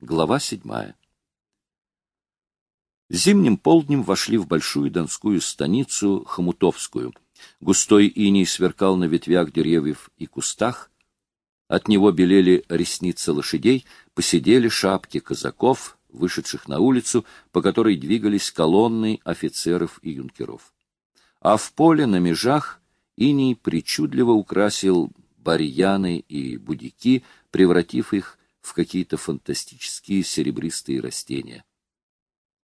Глава седьмая. Зимним полднем вошли в большую донскую станицу Хомутовскую. Густой иней сверкал на ветвях деревьев и кустах. От него белели ресницы лошадей, посидели шапки казаков, вышедших на улицу, по которой двигались колонны офицеров и юнкеров. А в поле на межах иней причудливо украсил барьяны и будики, превратив их в какие-то фантастические серебристые растения.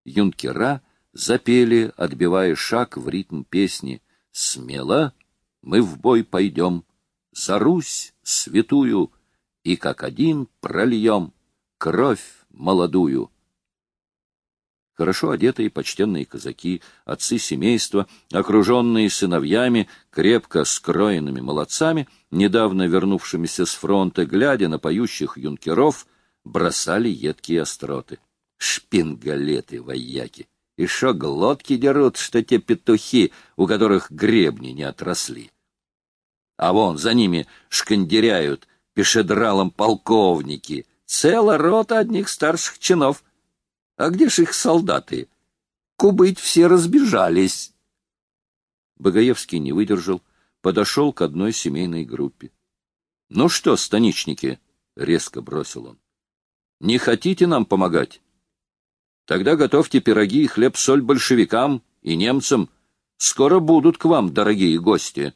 Юнкера запели, отбивая шаг в ритм песни «Смело мы в бой пойдем, за Русь святую, и как один прольем кровь молодую». Хорошо одетые почтенные казаки, отцы семейства, окруженные сыновьями, крепко скроенными молодцами, недавно вернувшимися с фронта, глядя на поющих юнкеров, бросали едкие остроты. Шпингалеты вояки! И шо глотки дерут, что те петухи, у которых гребни не отросли. А вон за ними шкандеряют пешедралом полковники, целая рота одних старших чинов — а где ж их солдаты? Кубыть все разбежались. Богоевский не выдержал, подошел к одной семейной группе. — Ну что, станичники? — резко бросил он. — Не хотите нам помогать? Тогда готовьте пироги и хлеб-соль большевикам и немцам. Скоро будут к вам, дорогие гости.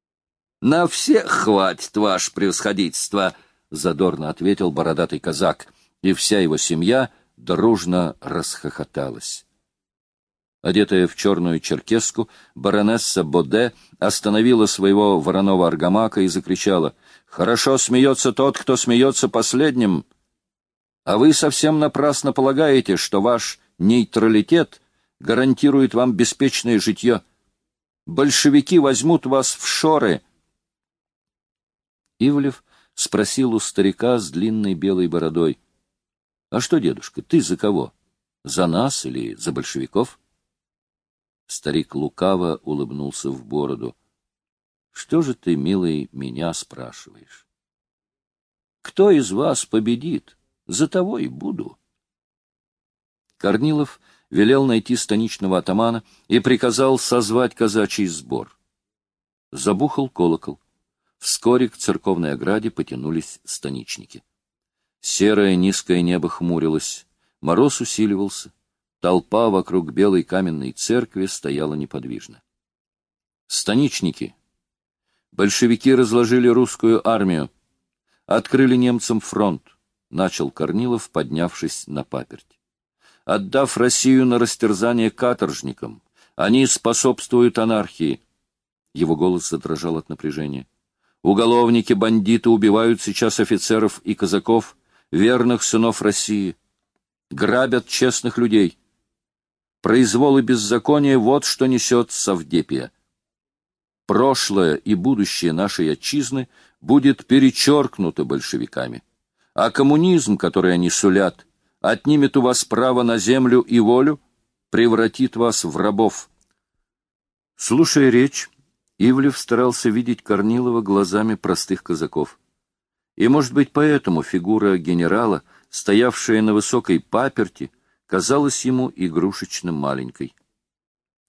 — На всех хватит, ваше превосходительство! — задорно ответил бородатый казак, и вся его семья — дружно расхохоталась. Одетая в черную черкеску, баронесса Боде остановила своего вороного аргамака и закричала «Хорошо смеется тот, кто смеется последним, а вы совсем напрасно полагаете, что ваш нейтралитет гарантирует вам беспечное житье. Большевики возьмут вас в шоры». Ивлев спросил у старика с длинной белой бородой — а что, дедушка, ты за кого? За нас или за большевиков? Старик лукаво улыбнулся в бороду. Что же ты, милый, меня спрашиваешь? Кто из вас победит? За того и буду. Корнилов велел найти станичного атамана и приказал созвать казачий сбор. Забухал колокол. Вскоре к церковной ограде потянулись станичники. Серое низкое небо хмурилось, мороз усиливался, толпа вокруг белой каменной церкви стояла неподвижно. Станичники. Большевики разложили русскую армию, открыли немцам фронт, начал Корнилов, поднявшись на паперть. Отдав Россию на растерзание каторжникам, они способствуют анархии. Его голос задрожал от напряжения. Уголовники-бандиты убивают сейчас офицеров и казаков, верных сынов России, грабят честных людей. Произвол и беззаконие — вот что несет Савдепия. Прошлое и будущее нашей отчизны будет перечеркнуто большевиками, а коммунизм, который они сулят, отнимет у вас право на землю и волю, превратит вас в рабов. Слушая речь, Ивлев старался видеть Корнилова глазами простых казаков. И, может быть, поэтому фигура генерала, стоявшая на высокой паперти, казалась ему игрушечно маленькой.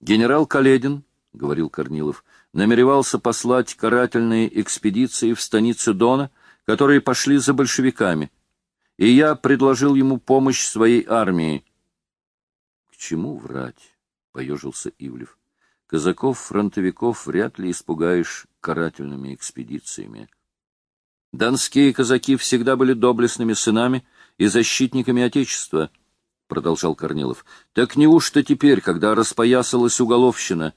«Генерал Каледин», — говорил Корнилов, — намеревался послать карательные экспедиции в станицу Дона, которые пошли за большевиками, и я предложил ему помощь своей армии. — К чему врать? — поежился Ивлев. — Казаков-фронтовиков вряд ли испугаешь карательными экспедициями. Донские казаки всегда были доблестными сынами и защитниками Отечества, — продолжал Корнилов. Так неужто теперь, когда распоясалась уголовщина,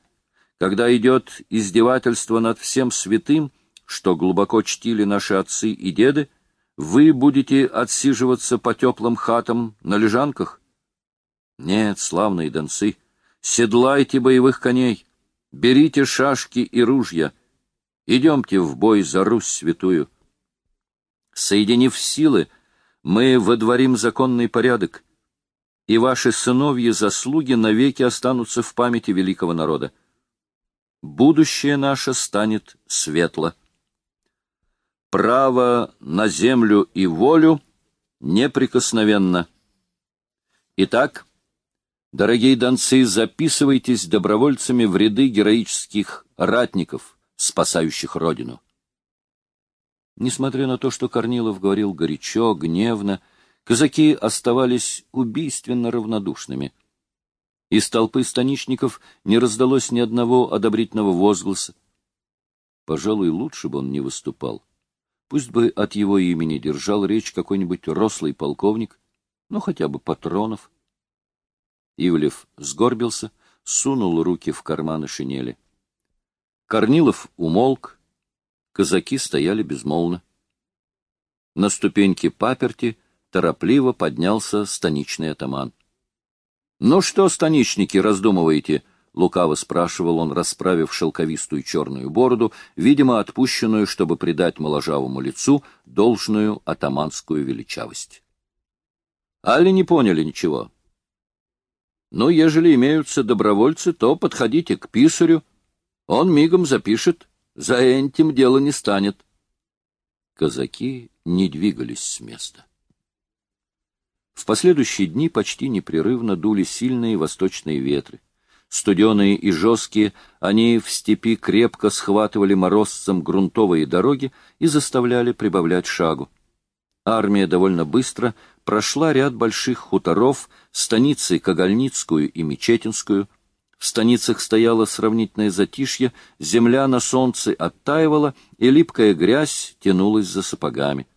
когда идет издевательство над всем святым, что глубоко чтили наши отцы и деды, вы будете отсиживаться по теплым хатам на лежанках? Нет, славные донцы, седлайте боевых коней, берите шашки и ружья, идемте в бой за Русь святую. Соединив силы, мы водворим законный порядок, и ваши сыновьи заслуги навеки останутся в памяти великого народа. Будущее наше станет светло. Право на землю и волю неприкосновенно. Итак, дорогие донцы, записывайтесь добровольцами в ряды героических ратников, спасающих Родину. Несмотря на то, что Корнилов говорил горячо, гневно, казаки оставались убийственно равнодушными. Из толпы станичников не раздалось ни одного одобрительного возгласа. Пожалуй, лучше бы он не выступал. Пусть бы от его имени держал речь какой-нибудь рослый полковник, ну хотя бы Патронов. Ивлев сгорбился, сунул руки в карманы шинели. Корнилов умолк, казаки стояли безмолвно. На ступеньке паперти торопливо поднялся станичный атаман. — Ну что, станичники, раздумываете? — Лукаво спрашивал он, расправив шелковистую черную бороду, видимо, отпущенную, чтобы придать моложавому лицу должную атаманскую величавость. Али не поняли ничего? Ну, ежели имеются добровольцы, то подходите к писарю. Он мигом запишет. За этим дело не станет. Казаки не двигались с места. В последующие дни почти непрерывно дули сильные восточные ветры. Студеные и жесткие, они в степи крепко схватывали морозцем грунтовые дороги и заставляли прибавлять шагу. Армия довольно быстро прошла ряд больших хуторов, станицы Когольницкую и Мечетинскую. В станицах стояло сравнительное затишье, земля на солнце оттаивала, и липкая грязь тянулась за сапогами.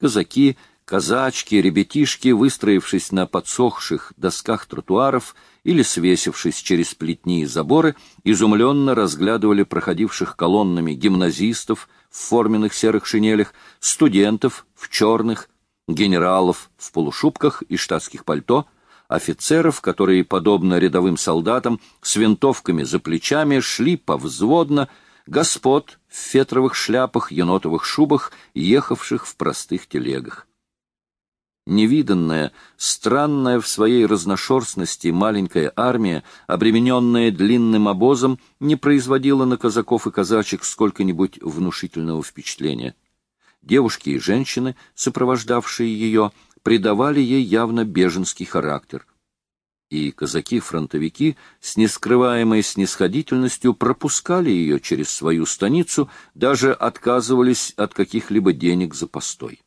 Казаки Казачки, ребятишки, выстроившись на подсохших досках тротуаров или свесившись через плетни и заборы, изумленно разглядывали проходивших колоннами гимназистов в форменных серых шинелях, студентов в черных, генералов в полушубках и штатских пальто, офицеров, которые, подобно рядовым солдатам, с винтовками за плечами шли повзводно, господ в фетровых шляпах, енотовых шубах, ехавших в простых телегах. Невиданная, странная в своей разношерстности маленькая армия, обремененная длинным обозом, не производила на казаков и казачек сколько-нибудь внушительного впечатления. Девушки и женщины, сопровождавшие ее, придавали ей явно беженский характер. И казаки-фронтовики с нескрываемой снисходительностью пропускали ее через свою станицу, даже отказывались от каких-либо денег за постой.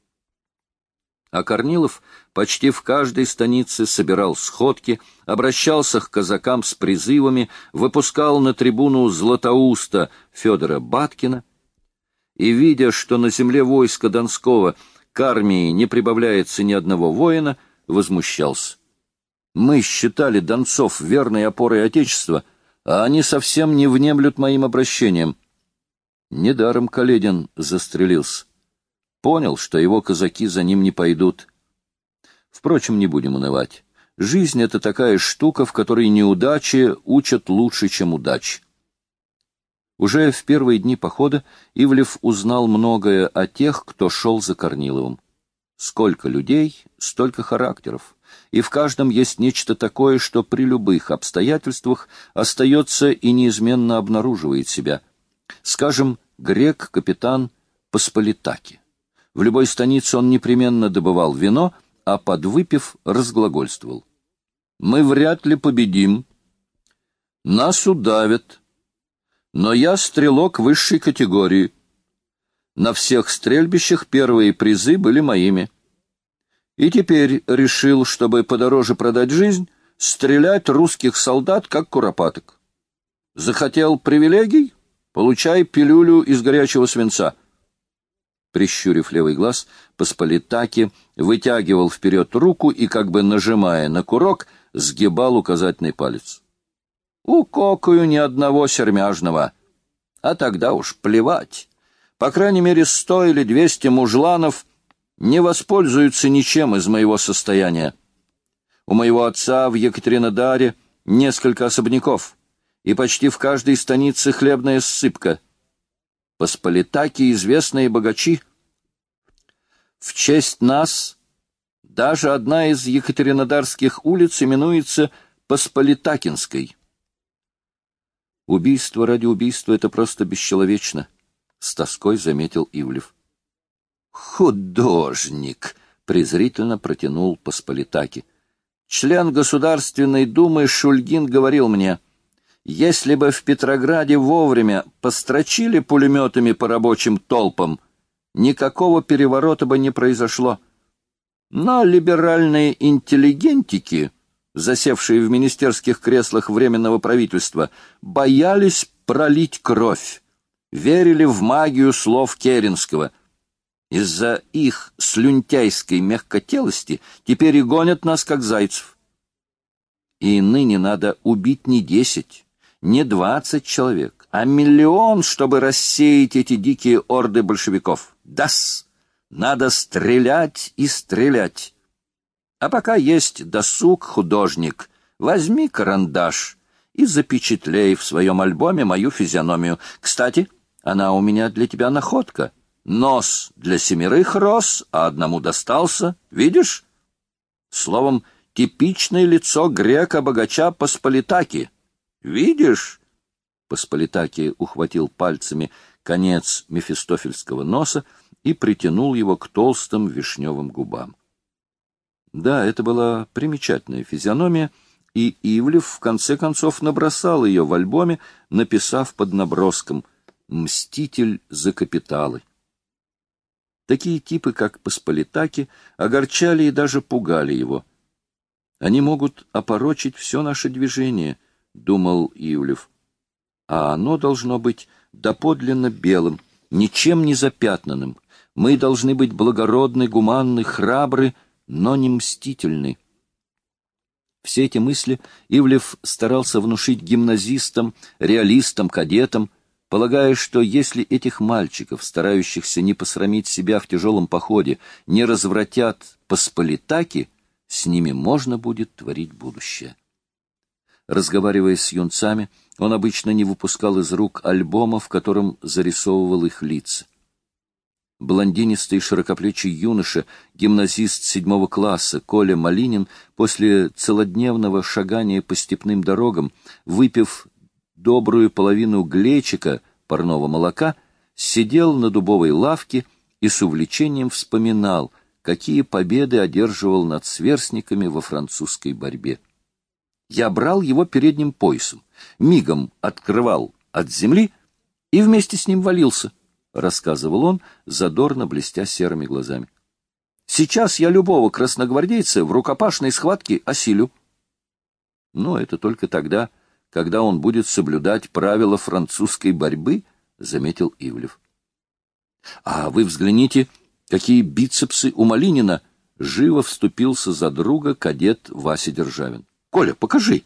А Корнилов почти в каждой станице собирал сходки, обращался к казакам с призывами, выпускал на трибуну Златоуста Федора Баткина, и, видя, что на земле войска Донского к армии не прибавляется ни одного воина, возмущался. Мы считали донцов верной опорой Отечества, а они совсем не внемлют моим обращением. Недаром Каледин застрелился. Понял, что его казаки за ним не пойдут. Впрочем, не будем унывать. Жизнь — это такая штука, в которой неудачи учат лучше, чем удачи. Уже в первые дни похода Ивлев узнал многое о тех, кто шел за Корниловым. Сколько людей, столько характеров, и в каждом есть нечто такое, что при любых обстоятельствах остается и неизменно обнаруживает себя. Скажем, грек-капитан Посполитаки. В любой станице он непременно добывал вино, а подвыпив разглагольствовал. «Мы вряд ли победим. Нас удавят. Но я стрелок высшей категории. На всех стрельбищах первые призы были моими. И теперь решил, чтобы подороже продать жизнь, стрелять русских солдат, как куропаток. Захотел привилегий? Получай пилюлю из горячего свинца» прищурив левый глаз, Посполитаки вытягивал вперед руку и, как бы нажимая на курок, сгибал указательный палец. «Укокаю ни одного сермяжного. А тогда уж плевать. По крайней мере, сто или двести мужланов не воспользуются ничем из моего состояния. У моего отца в Екатеринодаре несколько особняков, и почти в каждой станице хлебная ссыпка — Посполитаки — известные богачи. В честь нас даже одна из екатеринодарских улиц именуется Посполитакинской. Убийство ради убийства — это просто бесчеловечно, — с тоской заметил Ивлев. «Художник!» — презрительно протянул Посполитаки. Член Государственной Думы Шульгин говорил мне, если бы в Петрограде вовремя построчили пулеметами по рабочим толпам, никакого переворота бы не произошло. Но либеральные интеллигентики, засевшие в министерских креслах Временного правительства, боялись пролить кровь, верили в магию слов Керенского. Из-за их слюнтяйской мягкотелости теперь и гонят нас, как зайцев. И ныне надо убить не десять, не двадцать человек, а миллион, чтобы рассеять эти дикие орды большевиков. Дас! Надо стрелять и стрелять. А пока есть досуг, художник, возьми карандаш и запечатлей в своем альбоме мою физиономию. Кстати, она у меня для тебя находка. Нос для семерых рос, а одному достался. Видишь? Словом, типичное лицо грека-богача Посполитаки. Видишь? Посполитаки ухватил пальцами конец мефистофельского носа и притянул его к толстым вишневым губам. Да, это была примечательная физиономия, и Ивлев в конце концов набросал ее в альбоме, написав под наброском «Мститель за капиталы». Такие типы, как Посполитаки, огорчали и даже пугали его. Они могут опорочить все наше движение —— думал Ивлев. А оно должно быть доподлинно белым, ничем не запятнанным. Мы должны быть благородны, гуманны, храбры, но не мстительны. Все эти мысли Ивлев старался внушить гимназистам, реалистам, кадетам, полагая, что если этих мальчиков, старающихся не посрамить себя в тяжелом походе, не развратят посполитаки, с ними можно будет творить будущее. Разговаривая с юнцами, он обычно не выпускал из рук альбома, в котором зарисовывал их лица. Блондинистый широкоплечий юноша, гимназист седьмого класса Коля Малинин, после целодневного шагания по степным дорогам, выпив добрую половину глечика парного молока, сидел на дубовой лавке и с увлечением вспоминал, какие победы одерживал над сверстниками во французской борьбе. Я брал его передним поясом, мигом открывал от земли и вместе с ним валился, — рассказывал он, задорно блестя серыми глазами. Сейчас я любого красногвардейца в рукопашной схватке осилю. Но это только тогда, когда он будет соблюдать правила французской борьбы, — заметил Ивлев. — А вы взгляните, какие бицепсы у Малинина! — живо вступился за друга кадет Вася Державин. Коля, покажи.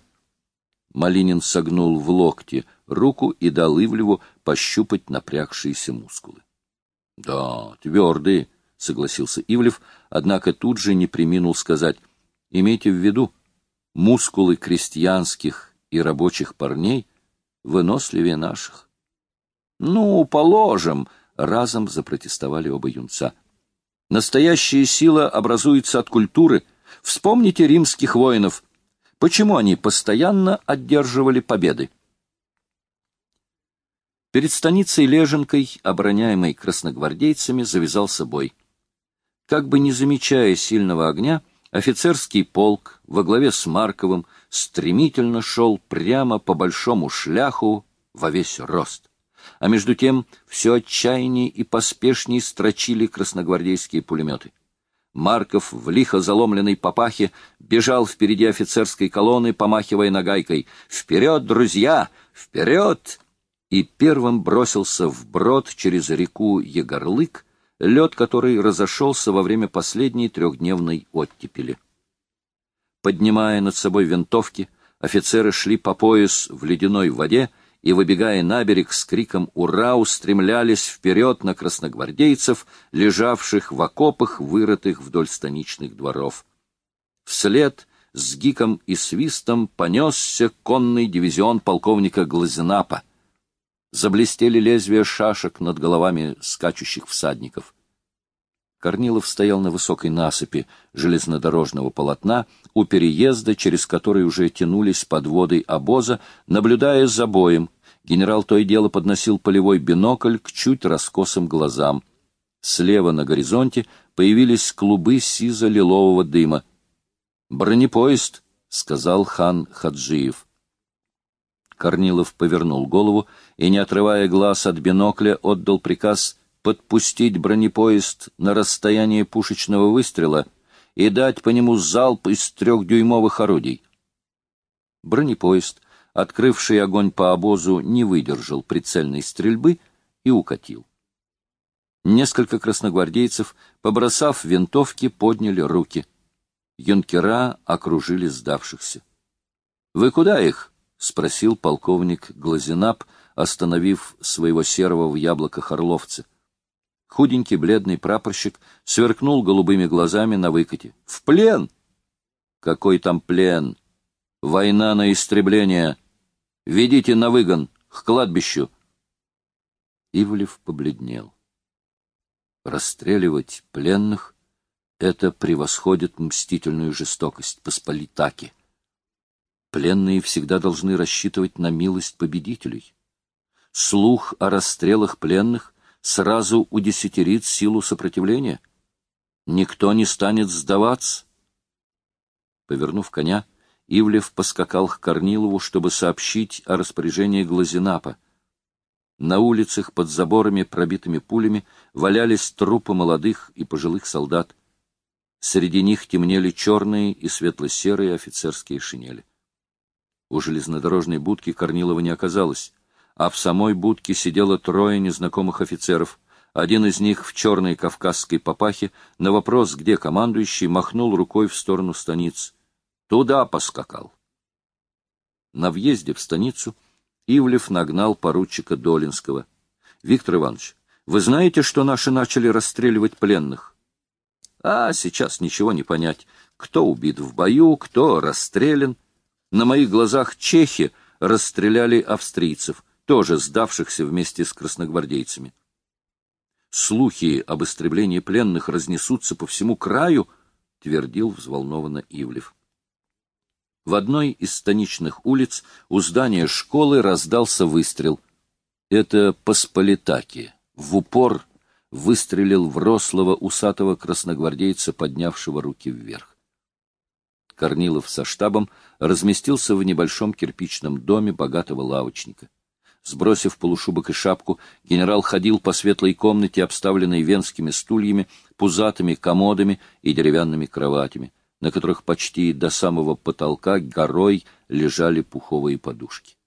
Малинин согнул в локте руку и дал Ивлеву пощупать напрягшиеся мускулы. — Да, твердые, — согласился Ивлев, однако тут же не приминул сказать. — Имейте в виду, мускулы крестьянских и рабочих парней выносливее наших. — Ну, положим, — разом запротестовали оба юнца. — Настоящая сила образуется от культуры. Вспомните римских воинов — Почему они постоянно одерживали победы? Перед станицей Леженкой, обороняемой красногвардейцами, завязался бой. Как бы не замечая сильного огня, офицерский полк во главе с Марковым стремительно шел прямо по большому шляху во весь рост. А между тем все отчаяннее и поспешнее строчили красногвардейские пулеметы. Марков в лихо заломленной папахе бежал впереди офицерской колонны, помахивая нагайкой. «Вперед, друзья! Вперед!» И первым бросился вброд через реку Егорлык, лед который разошелся во время последней трехдневной оттепели. Поднимая над собой винтовки, офицеры шли по пояс в ледяной воде, и, выбегая на берег с криком «Ура!», устремлялись вперед на красногвардейцев, лежавших в окопах, вырытых вдоль станичных дворов. Вслед с гиком и свистом понесся конный дивизион полковника Глазенапа. Заблестели лезвия шашек над головами скачущих всадников. Корнилов стоял на высокой насыпи железнодорожного полотна у переезда, через который уже тянулись подводы обоза, наблюдая за боем. Генерал то и дело подносил полевой бинокль к чуть раскосым глазам. Слева на горизонте появились клубы сизо-лилового дыма. «Бронепоезд», — сказал хан Хаджиев. Корнилов повернул голову и, не отрывая глаз от бинокля, отдал приказ подпустить бронепоезд на расстояние пушечного выстрела и дать по нему залп из трехдюймовых орудий. Бронепоезд, открывший огонь по обозу, не выдержал прицельной стрельбы и укатил. Несколько красногвардейцев, побросав винтовки, подняли руки. Юнкера окружили сдавшихся. — Вы куда их? — спросил полковник Глазенап, остановив своего серого в яблоках орловца. Худенький бледный прапорщик сверкнул голубыми глазами на выкате. — В плен! — Какой там плен? Война на истребление! Ведите на выгон, к кладбищу! Ивлев побледнел. Расстреливать пленных — это превосходит мстительную жестокость Посполитаки. Пленные всегда должны рассчитывать на милость победителей. Слух о расстрелах пленных сразу удесятерит силу сопротивления. Никто не станет сдаваться. Повернув коня, Ивлев поскакал к Корнилову, чтобы сообщить о распоряжении Глазенапа. На улицах под заборами, пробитыми пулями, валялись трупы молодых и пожилых солдат. Среди них темнели черные и светло-серые офицерские шинели. У железнодорожной будки Корнилова не оказалось а в самой будке сидело трое незнакомых офицеров. Один из них в черной кавказской папахе на вопрос, где командующий, махнул рукой в сторону станиц. Туда поскакал. На въезде в станицу Ивлев нагнал поручика Долинского. — Виктор Иванович, вы знаете, что наши начали расстреливать пленных? — А, сейчас ничего не понять. Кто убит в бою, кто расстрелян. На моих глазах чехи расстреляли австрийцев — тоже сдавшихся вместе с красногвардейцами. Слухи об истреблении пленных разнесутся по всему краю, твердил взволнованно Ивлев. В одной из станичных улиц у здания школы раздался выстрел. Это Посполитаки в упор выстрелил в рослого усатого красногвардейца, поднявшего руки вверх. Корнилов со штабом разместился в небольшом кирпичном доме богатого лавочника. Сбросив полушубок и шапку, генерал ходил по светлой комнате, обставленной венскими стульями, пузатыми комодами и деревянными кроватями, на которых почти до самого потолка горой лежали пуховые подушки.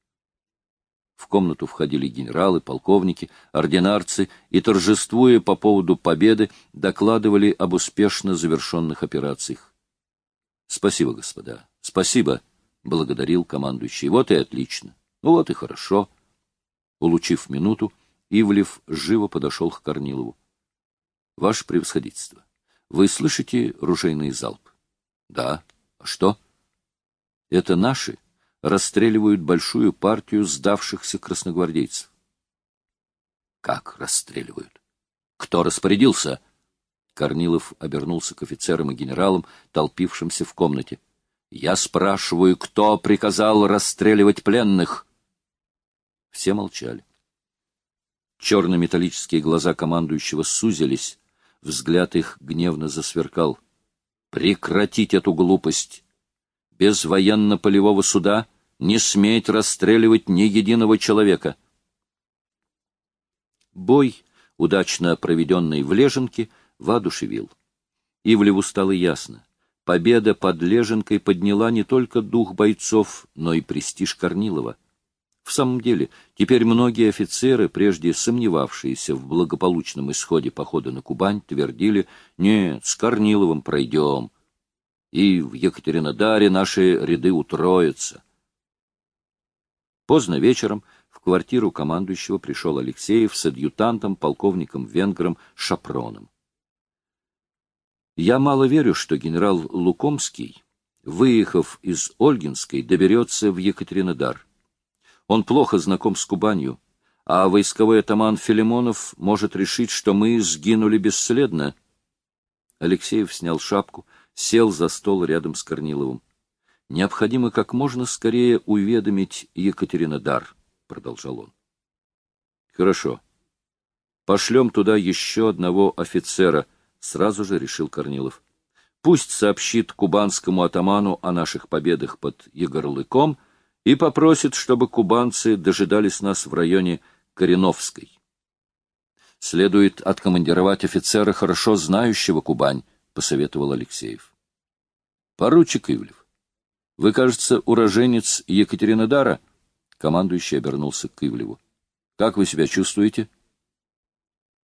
В комнату входили генералы, полковники, ординарцы и, торжествуя по поводу победы, докладывали об успешно завершенных операциях. — Спасибо, господа, спасибо, — благодарил командующий. — Вот и отлично. Ну вот и хорошо. — Улучив минуту, Ивлев живо подошел к Корнилову. — Ваше превосходительство, вы слышите ружейный залп? — Да. А что? — Это наши расстреливают большую партию сдавшихся красногвардейцев. — Как расстреливают? Кто распорядился? Корнилов обернулся к офицерам и генералам, толпившимся в комнате. — Я спрашиваю, кто приказал расстреливать пленных? Все молчали. Черно-металлические глаза командующего сузились, взгляд их гневно засверкал. «Прекратить эту глупость! Без военно-полевого суда не сметь расстреливать ни единого человека!» Бой, удачно проведенный в Леженке, воодушевил. Ивлеву стало ясно. Победа под Леженкой подняла не только дух бойцов, но и престиж Корнилова. В самом деле, теперь многие офицеры, прежде сомневавшиеся в благополучном исходе похода на Кубань, твердили «Нет, с Корниловым пройдем, и в Екатеринодаре наши ряды утроятся». Поздно вечером в квартиру командующего пришел Алексеев с адъютантом, полковником-венгром Шапроном. «Я мало верю, что генерал Лукомский, выехав из Ольгинской, доберется в Екатеринодар. Он плохо знаком с Кубанью, а войсковой атаман Филимонов может решить, что мы сгинули бесследно. Алексеев снял шапку, сел за стол рядом с Корниловым. Необходимо как можно скорее уведомить Екатеринодар, — продолжал он. — Хорошо. Пошлем туда еще одного офицера, — сразу же решил Корнилов. Пусть сообщит кубанскому атаману о наших победах под Егорлыком и попросит, чтобы кубанцы дожидались нас в районе Кореновской. Следует откомандировать офицера, хорошо знающего Кубань, — посоветовал Алексеев. Поручик Ивлев, вы, кажется, уроженец Екатеринодара? Командующий обернулся к Ивлеву. Как вы себя чувствуете?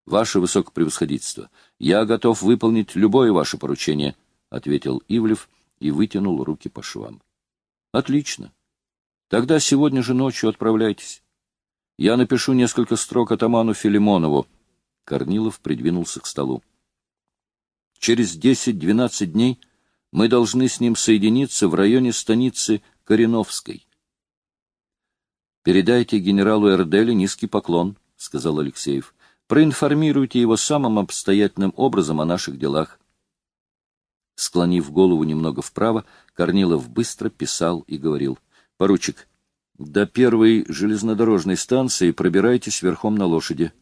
Ваше высокопревосходительство, я готов выполнить любое ваше поручение, — ответил Ивлев и вытянул руки по швам. — Отлично. Тогда сегодня же ночью отправляйтесь. Я напишу несколько строк атаману Филимонову. Корнилов придвинулся к столу. Через десять-двенадцать дней мы должны с ним соединиться в районе станицы Кореновской. Передайте генералу Эрдели низкий поклон, — сказал Алексеев. Проинформируйте его самым обстоятельным образом о наших делах. Склонив голову немного вправо, Корнилов быстро писал и говорил. — Поручик, до первой железнодорожной станции пробирайтесь верхом на лошади.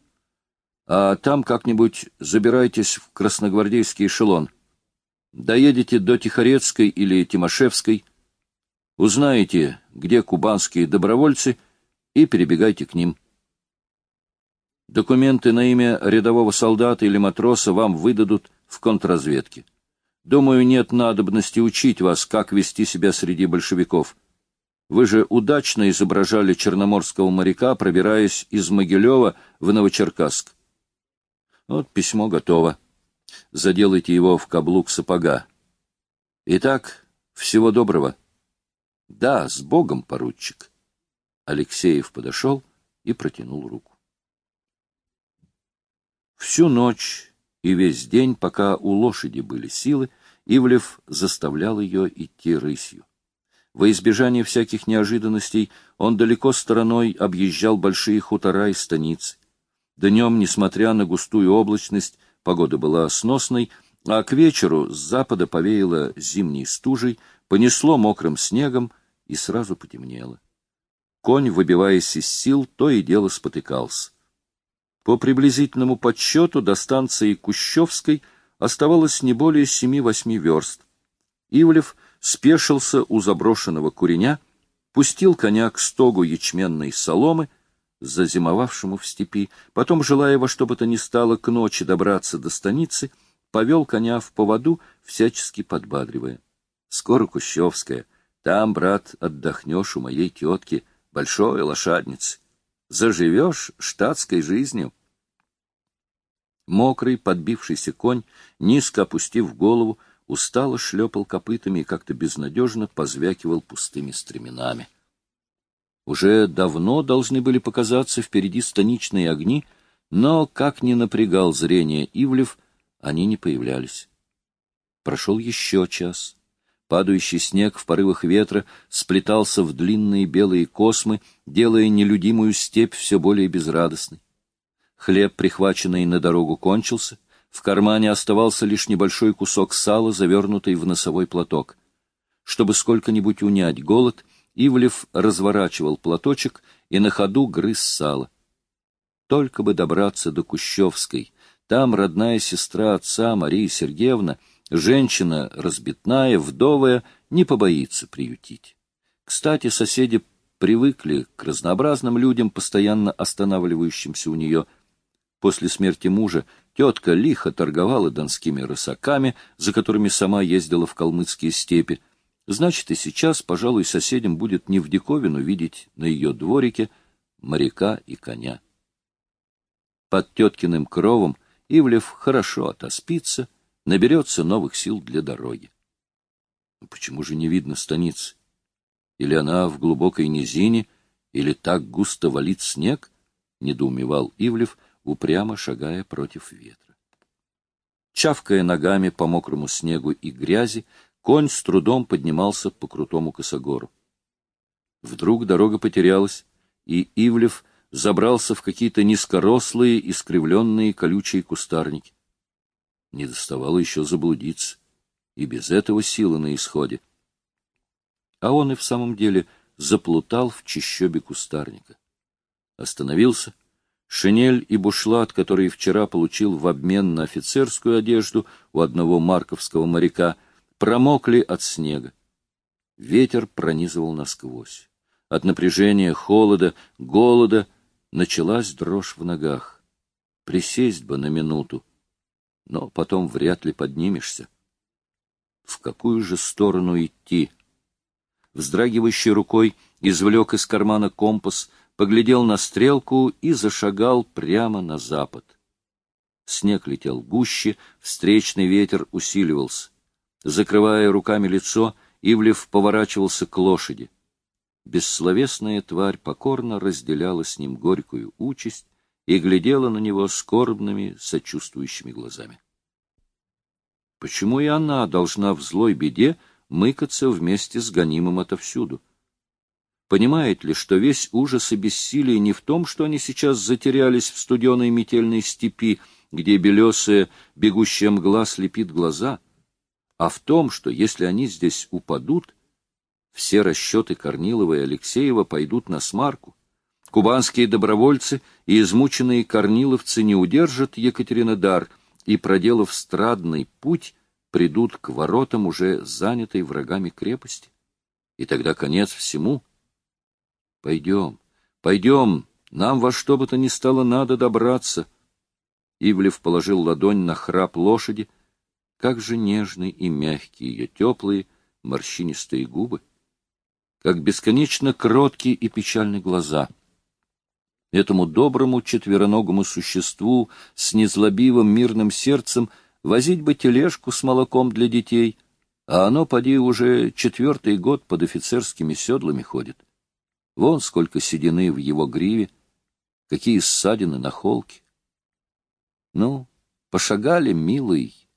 А там как-нибудь забирайтесь в красногвардейский эшелон. Доедете до Тихорецкой или Тимошевской, узнаете, где кубанские добровольцы — и перебегайте к ним. Документы на имя рядового солдата или матроса вам выдадут в контрразведке. Думаю, нет надобности учить вас, как вести себя среди большевиков. Вы же удачно изображали черноморского моряка, пробираясь из Могилева в Новочеркасск. Вот письмо готово. Заделайте его в каблук сапога. Итак, всего доброго. Да, с Богом, поручик. Алексеев подошел и протянул руку. Всю ночь и весь день, пока у лошади были силы, Ивлев заставлял ее идти рысью. Во избежание всяких неожиданностей он далеко стороной объезжал большие хутора и станицы. Днем, несмотря на густую облачность, погода была сносной, а к вечеру с запада повеяло зимней стужей, понесло мокрым снегом и сразу потемнело. Конь, выбиваясь из сил, то и дело спотыкался. По приблизительному подсчету до станции Кущевской оставалось не более семи-восьми верст. Ивлев спешился у заброшенного куреня, пустил коня к стогу ячменной соломы, зазимовавшему в степи, потом, желая во что бы то ни стало к ночи добраться до станицы, повел коня в поводу, всячески подбадривая. «Скоро Кущевская. Там, брат, отдохнешь у моей тетки большой лошадницы. Заживешь штатской жизнью. Мокрый, подбившийся конь, низко опустив голову, устало шлепал копытами и как-то безнадежно позвякивал пустыми стременами. Уже давно должны были показаться впереди станичные огни, но, как ни напрягал зрение Ивлев, они не появлялись. Прошел еще час. Падающий снег в порывах ветра сплетался в длинные белые космы, делая нелюдимую степь все более безрадостной. Хлеб, прихваченный на дорогу, кончился. В кармане оставался лишь небольшой кусок сала, завернутый в носовой платок. Чтобы сколько-нибудь унять голод, Ивлев разворачивал платочек и на ходу грыз сало. Только бы добраться до Кущевской. Там родная сестра отца, Мария Сергеевна, — Женщина разбитная, вдовая, не побоится приютить. Кстати, соседи привыкли к разнообразным людям, постоянно останавливающимся у нее. После смерти мужа тетка лихо торговала донскими рысаками, за которыми сама ездила в калмыцкие степи. Значит, и сейчас, пожалуй, соседям будет не в диковину видеть на ее дворике моряка и коня. Под теткиным кровом Ивлев хорошо отоспится — наберется новых сил для дороги. Почему же не видно станицы? Или она в глубокой низине, или так густо валит снег? — недоумевал Ивлев, упрямо шагая против ветра. Чавкая ногами по мокрому снегу и грязи, конь с трудом поднимался по крутому косогору. Вдруг дорога потерялась, и Ивлев забрался в какие-то низкорослые, искривленные колючие кустарники. Не доставало еще заблудиться. И без этого сила на исходе. А он и в самом деле заплутал в чащобе кустарника. Остановился, Шинель и бушлат, которые вчера получил в обмен на офицерскую одежду у одного марковского моряка, промокли от снега. Ветер пронизывал насквозь. От напряжения, холода, голода началась дрожь в ногах. Присесть бы на минуту, но потом вряд ли поднимешься. В какую же сторону идти? Вздрагивающей рукой извлек из кармана компас, поглядел на стрелку и зашагал прямо на запад. Снег летел гуще, встречный ветер усиливался. Закрывая руками лицо, Ивлев поворачивался к лошади. Бессловесная тварь покорно разделяла с ним горькую участь и глядела на него скорбными, сочувствующими глазами. Почему и она должна в злой беде мыкаться вместе с гонимым отовсюду? Понимает ли, что весь ужас и бессилие не в том, что они сейчас затерялись в студеной метельной степи, где белесая, бегущая мгла слепит глаза, а в том, что если они здесь упадут, все расчеты Корнилова и Алексеева пойдут на смарку. Кубанские добровольцы и измученные корниловцы не удержат Екатеринодар — и, проделав страдный путь, придут к воротам, уже занятой врагами крепости. И тогда конец всему. Пойдем, пойдем, нам во что бы то ни стало надо добраться. Ивлев положил ладонь на храп лошади, как же нежные и мягкие ее теплые, морщинистые губы, как бесконечно кроткие и печальные глаза — Этому доброму четвероногому существу с незлобивым мирным сердцем возить бы тележку с молоком для детей, а оно, поди, уже четвертый год под офицерскими седлами ходит. Вон сколько седины в его гриве, какие ссадины на холке. Ну, пошагали, милый.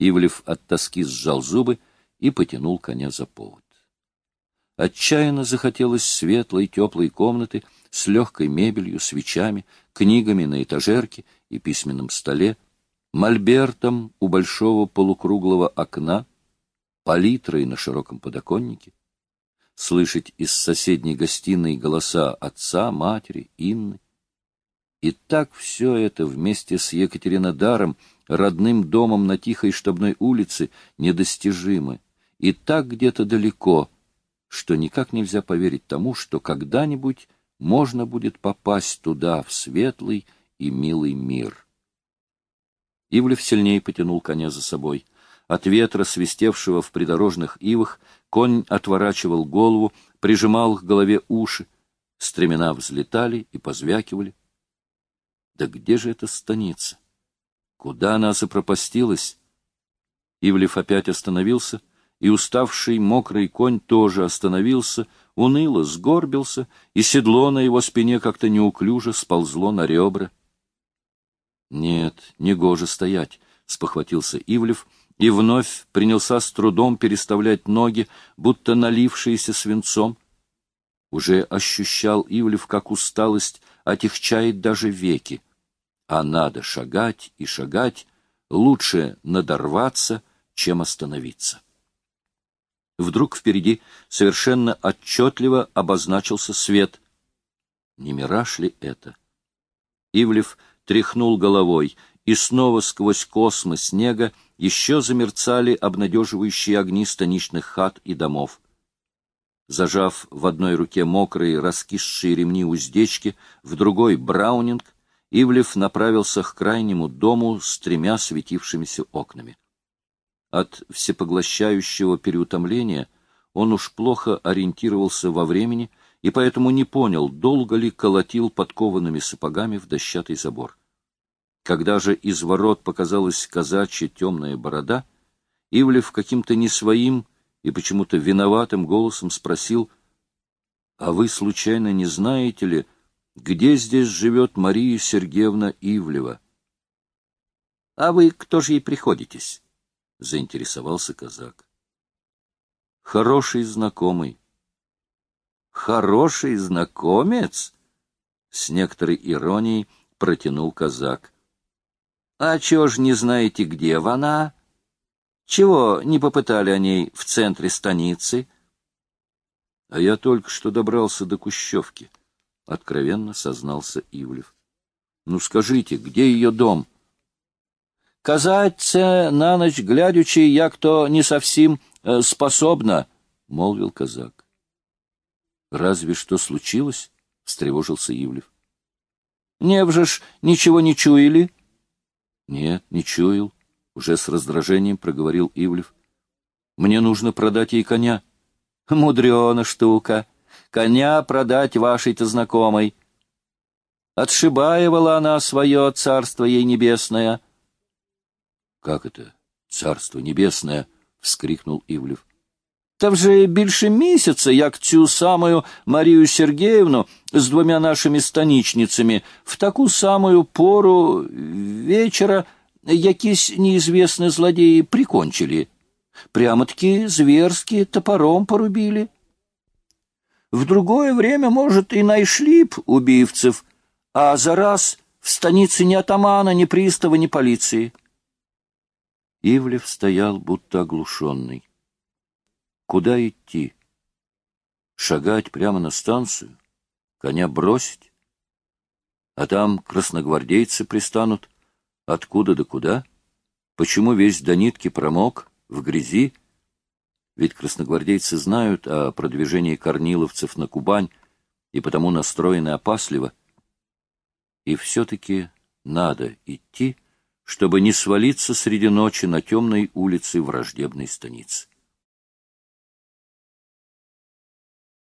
Ивлев от тоски сжал зубы и потянул коня за повод. Отчаянно захотелось светлой, теплой комнаты с легкой мебелью, свечами, книгами на этажерке и письменном столе, мольбертом у большого полукруглого окна, палитрой на широком подоконнике, слышать из соседней гостиной голоса отца, матери, Инны. И так все это вместе с Екатеринодаром, родным домом на тихой штабной улице, недостижимо, и так где-то далеко — что никак нельзя поверить тому, что когда-нибудь можно будет попасть туда, в светлый и милый мир. Ивлев сильнее потянул коня за собой. От ветра, свистевшего в придорожных ивах, конь отворачивал голову, прижимал к голове уши. Стремена взлетали и позвякивали. Да где же эта станица? Куда она запропастилась? Ивлев опять остановился — и уставший мокрый конь тоже остановился, уныло сгорбился, и седло на его спине как-то неуклюже сползло на ребра. — Нет, не гоже стоять, — спохватился Ивлев, и вновь принялся с трудом переставлять ноги, будто налившиеся свинцом. Уже ощущал Ивлев, как усталость отягчает даже веки. А надо шагать и шагать, лучше надорваться, чем остановиться. Вдруг впереди совершенно отчетливо обозначился свет. Не мираж ли это? Ивлев тряхнул головой, и снова сквозь космы снега еще замерцали обнадеживающие огни станичных хат и домов. Зажав в одной руке мокрые, раскисшие ремни уздечки, в другой — браунинг, Ивлев направился к крайнему дому с тремя светившимися окнами. От всепоглощающего переутомления он уж плохо ориентировался во времени и поэтому не понял, долго ли колотил подкованными сапогами в дощатый забор. Когда же из ворот показалась казачья темная борода, Ивлев каким-то не своим и почему-то виноватым голосом спросил, «А вы, случайно, не знаете ли, где здесь живет Мария Сергеевна Ивлева?» «А вы кто же ей приходитесь?» — заинтересовался казак. «Хороший знакомый». «Хороший знакомец?» — с некоторой иронией протянул казак. «А чего ж не знаете, где она? Чего не попытали о ней в центре станицы?» «А я только что добрался до Кущевки», — откровенно сознался Ивлев. Ну, скажите, где ее дом? Казать це на ночь глядячи, як то не совсем э, способна, — молвил казак. Разве что случилось? — встревожился Ивлев. — Не ж ничего не чуяли? — Нет, не чуял, — уже с раздражением проговорил Ивлев. — Мне нужно продать ей коня. — Мудрена штука. Коня продать вашей-то знакомой. Отшибаивала она свое царство ей небесное. — Как это, царство небесное? — вскрикнул Ивлев. Та вже більше місяця, як цю самую Марію Сергеевну з двома нашими станичницами в таку самую пору вечера якісь неизвестные злодеи прикончили. Прямо-таки зверски топором порубили. В другое время, может, и нашли б убивцев, а за раз в станице ни атамана, ни пристава, ни полиции. Ивлев стоял, будто оглушенный. Куда идти? Шагать прямо на станцию? Коня бросить? А там красногвардейцы пристанут. Откуда да куда? Почему весь до нитки промок, в грязи? Ведь красногвардейцы знают о продвижении корниловцев на Кубань и потому настроены опасливо. И все-таки надо идти, чтобы не свалиться среди ночи на темной улице враждебной станицы.